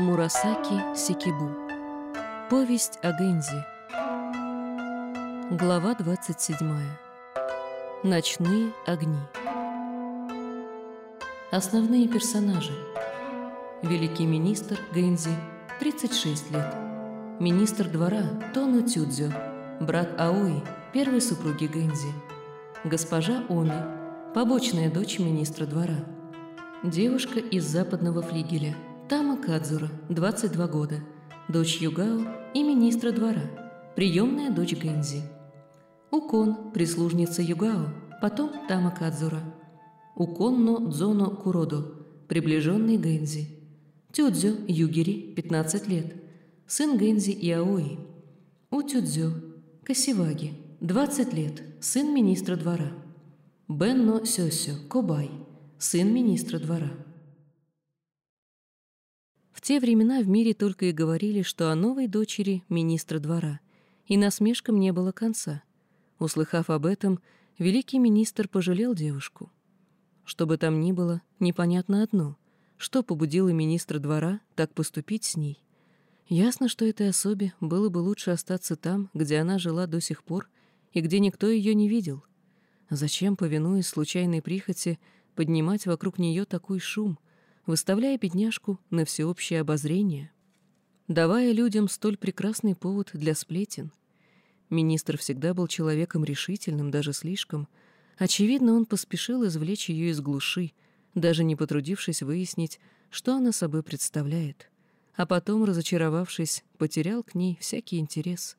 Мурасаки Сикибу. Повесть о Гэнзи. Глава 27. Ночные огни. Основные персонажи. Великий министр Гэнзи, 36 лет. Министр двора Тону Тюдзё, брат Аои, первой супруги Гэнзи. Госпожа Оми, побочная дочь министра двора. Девушка из западного флигеля – Тама Кадзура, 22 года, дочь Югао и министра двора, приемная дочь Гэнзи. Укон, прислужница Югао, потом Тама Кадзура. Уконно Дзоно Куродо, приближенный Гэнзи. Тюдзё Югири, 15 лет, сын Гэнзи и Аои. У Тюдзё Касиваги, 20 лет, сын министра двора. Бенно Сёсё Кобай, сын министра двора. В те времена в мире только и говорили, что о новой дочери министра двора, и насмешкам не было конца. Услыхав об этом, великий министр пожалел девушку. Что бы там ни было, непонятно одно — что побудило министра двора так поступить с ней. Ясно, что этой особе было бы лучше остаться там, где она жила до сих пор и где никто ее не видел. Зачем, повинуясь случайной прихоти, поднимать вокруг нее такой шум — выставляя бедняжку на всеобщее обозрение, давая людям столь прекрасный повод для сплетен. Министр всегда был человеком решительным, даже слишком. Очевидно, он поспешил извлечь ее из глуши, даже не потрудившись выяснить, что она собой представляет. А потом, разочаровавшись, потерял к ней всякий интерес.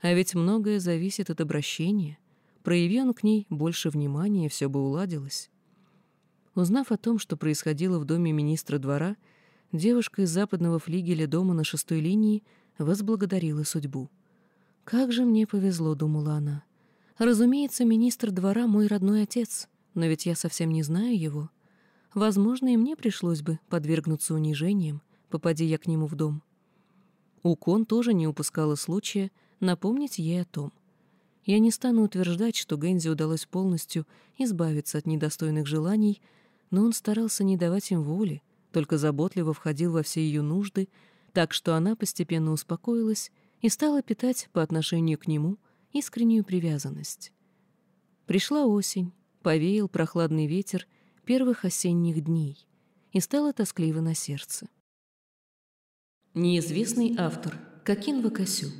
А ведь многое зависит от обращения. Прояви он к ней больше внимания, все бы уладилось. Узнав о том, что происходило в доме министра двора, девушка из западного флигеля дома на шестой линии возблагодарила судьбу. «Как же мне повезло», — думала она. «Разумеется, министр двора мой родной отец, но ведь я совсем не знаю его. Возможно, и мне пришлось бы подвергнуться унижениям, попади я к нему в дом». Укон тоже не упускала случая напомнить ей о том. Я не стану утверждать, что Гензи удалось полностью избавиться от недостойных желаний — но он старался не давать им воли, только заботливо входил во все ее нужды, так что она постепенно успокоилась и стала питать по отношению к нему искреннюю привязанность. Пришла осень, повеял прохладный ветер первых осенних дней, и стало тоскливо на сердце. Неизвестный автор Кокин Вакасю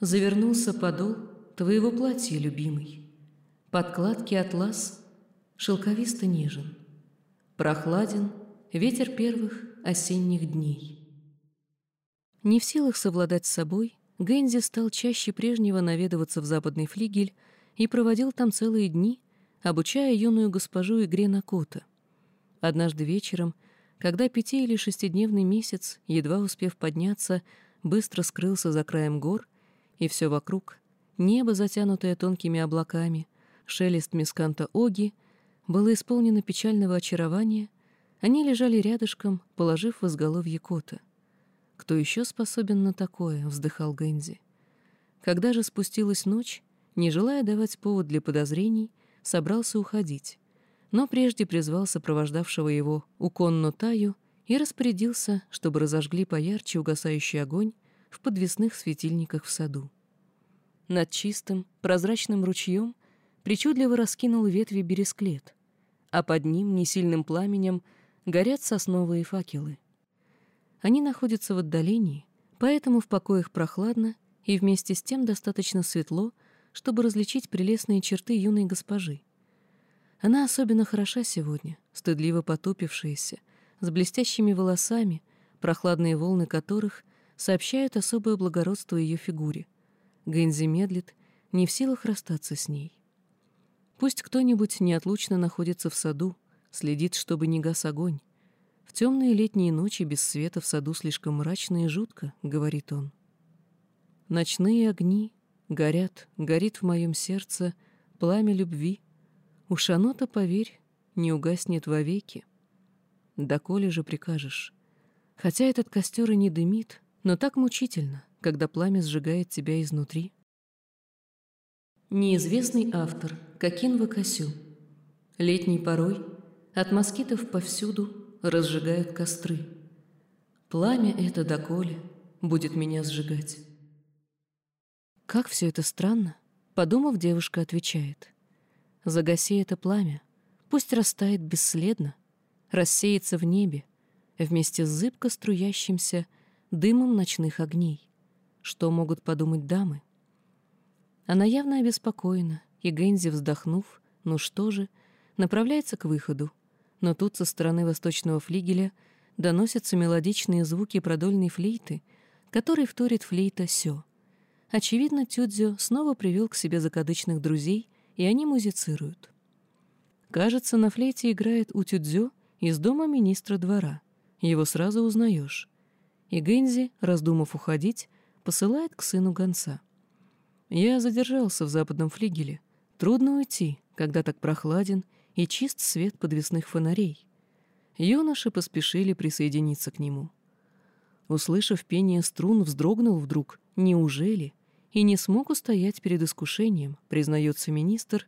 Завернулся подол твоего платья, любимый. Подкладки атлас шелковисто нежен. Прохладен ветер первых осенних дней. Не в силах совладать с собой, Гэнзи стал чаще прежнего наведываться в западный флигель и проводил там целые дни, обучая юную госпожу игре на кота. Однажды вечером, когда пяти- или шестидневный месяц, едва успев подняться, быстро скрылся за краем гор, и все вокруг — небо, затянутое тонкими облаками, шелест мисканта Оги — было исполнено печального очарования, они лежали рядышком, положив в изголовье кота. «Кто еще способен на такое?» — вздыхал Гэнзи. Когда же спустилась ночь, не желая давать повод для подозрений, собрался уходить, но прежде призвал сопровождавшего его Уконно Таю и распорядился, чтобы разожгли поярче угасающий огонь в подвесных светильниках в саду. Над чистым, прозрачным ручьем причудливо раскинул ветви бересклет, а под ним, несильным пламенем, горят сосновые факелы. Они находятся в отдалении, поэтому в покоях прохладно и вместе с тем достаточно светло, чтобы различить прелестные черты юной госпожи. Она особенно хороша сегодня, стыдливо потупившаяся, с блестящими волосами, прохладные волны которых сообщают особое благородство ее фигуре. Гэнзи медлит, не в силах расстаться с ней. Пусть кто-нибудь неотлучно находится в саду, следит, чтобы не гас огонь. В темные летние ночи без света в саду слишком мрачно и жутко, — говорит он. Ночные огни горят, горит в моем сердце пламя любви. Уж оно-то, поверь, не угаснет вовеки. Доколе же прикажешь? Хотя этот костер и не дымит, но так мучительно, когда пламя сжигает тебя изнутри. Неизвестный автор Кокин Вакасю. Летний порой от москитов повсюду разжигают костры. Пламя это доколе будет меня сжигать. Как все это странно, подумав, девушка отвечает. Загаси это пламя, пусть растает бесследно, рассеется в небе, вместе с зыбко струящимся дымом ночных огней. Что могут подумать дамы? Она явно обеспокоена, и Гензи, вздохнув, ну что же, направляется к выходу. Но тут со стороны восточного флигеля доносятся мелодичные звуки продольной флейты, которой вторит флейта Сё. Очевидно, Тюдзё снова привел к себе закадычных друзей, и они музицируют. Кажется, на флейте играет у Тюдзё из дома министра двора. Его сразу узнаешь. И Гензи, раздумав уходить, посылает к сыну гонца. Я задержался в западном флигеле. Трудно уйти, когда так прохладен и чист свет подвесных фонарей. Юноши поспешили присоединиться к нему. Услышав пение струн, вздрогнул вдруг. Неужели? И не смог устоять перед искушением, признается министр,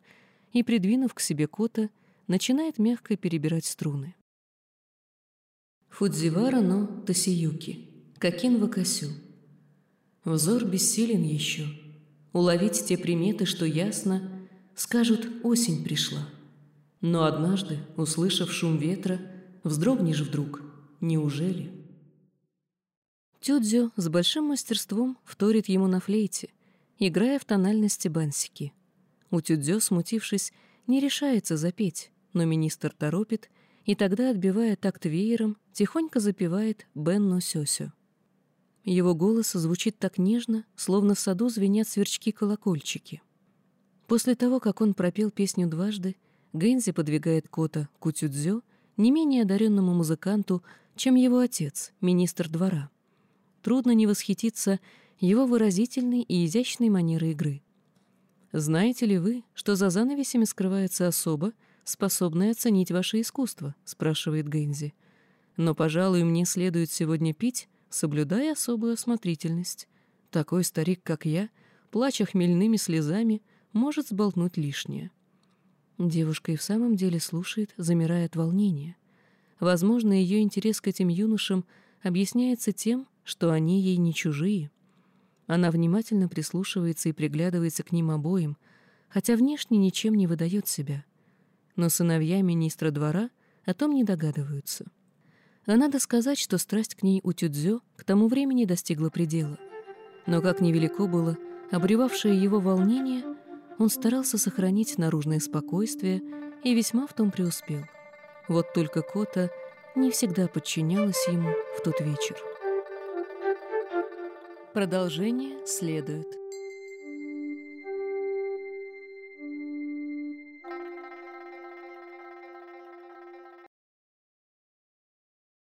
и, придвинув к себе кота, начинает мягко перебирать струны. Фудзивара но Тосиюки, Какин Вакасю. Взор бессилен еще. Уловить те приметы, что ясно, скажут, осень пришла. Но однажды, услышав шум ветра, вздрогнешь вдруг. Неужели? Тюдзю с большим мастерством вторит ему на флейте, играя в тональности бансики. У Тюдзё, смутившись, не решается запеть, но министр торопит, и тогда, отбивая такт веером, тихонько запевает Бенно Сёсю. Его голос звучит так нежно, словно в саду звенят сверчки-колокольчики. После того, как он пропел песню дважды, Гэнзи подвигает кота Кутюдзё, не менее одаренному музыканту, чем его отец, министр двора трудно не восхититься его выразительной и изящной манерой игры. «Знаете ли вы, что за занавесями скрывается особа, способная оценить ваше искусство?» — спрашивает Гэнзи. «Но, пожалуй, мне следует сегодня пить, соблюдая особую осмотрительность. Такой старик, как я, плача хмельными слезами, может сболтнуть лишнее». Девушка и в самом деле слушает, замирая от волнения. Возможно, ее интерес к этим юношам объясняется тем, что они ей не чужие. Она внимательно прислушивается и приглядывается к ним обоим, хотя внешне ничем не выдает себя. Но сыновья министра двора о том не догадываются. А надо сказать, что страсть к ней у Тюдзё к тому времени достигла предела. Но как невелико было обревавшее его волнение, он старался сохранить наружное спокойствие и весьма в том преуспел. Вот только Кота не всегда подчинялась ему в тот вечер. Продолжение следует.